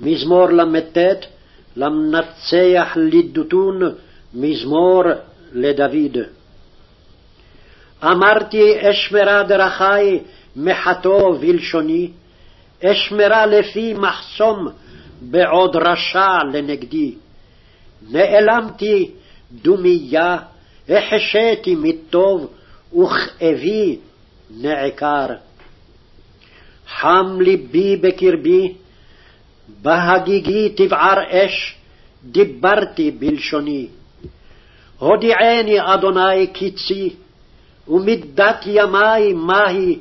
מזמור ל"ט, למנצח לידותון, מזמור לדוד. אמרתי אשמרה דרכי מחתו בלשוני, אשמרה לפי מחסום בעוד רשע לנגדי. נעלמתי דומיה, החשיתי מטוב, וכאבי נעקר. חם ליבי בקרבי, בהגיגי תבער אש, דיברתי בלשוני. הודיעני, אדוני, קצי, ומידת ימי מהי,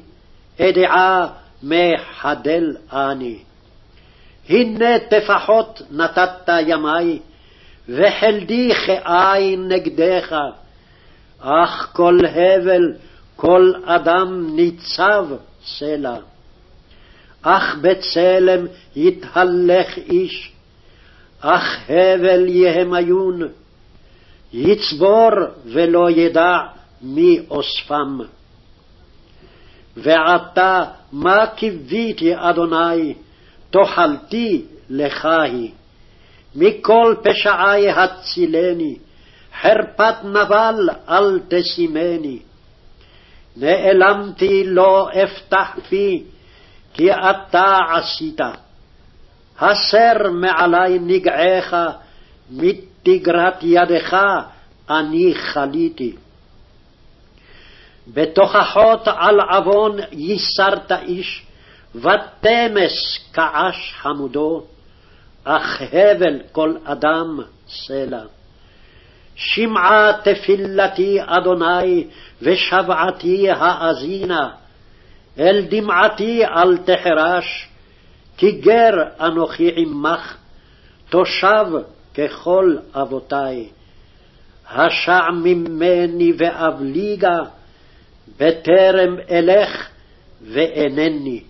אדעה מחדל אני. הנה טפחות נתת ימי, וחלדי כעין נגדך, אך כל הבל, כל אדם ניצב סלע. אך בצלם יתהלך איש, אך הבל יהמיון, יצבור ולא ידע מי אוספם. ועתה מה קיוויתי, אדוני, תאכלתי לך היא. מכל פשעי הצילני, חרפת נבל אל תשימני. נעלמתי לא אפתח פי, כי אתה עשית. הסר מעלי נגעך, מתגרת ידך אני חליתי. בתוכחות על עוון ייסרת איש, ותמס כעש חמודו, אך הבל כל אדם סלע. שמעה תפילתי אדוני, ושבעתי האזינה, אל דמעתי אל תחרש, כי גר אנוכי עמך, תושב ככל אבותי. השע ממני ואבליגה, בטרם אלך ואינני.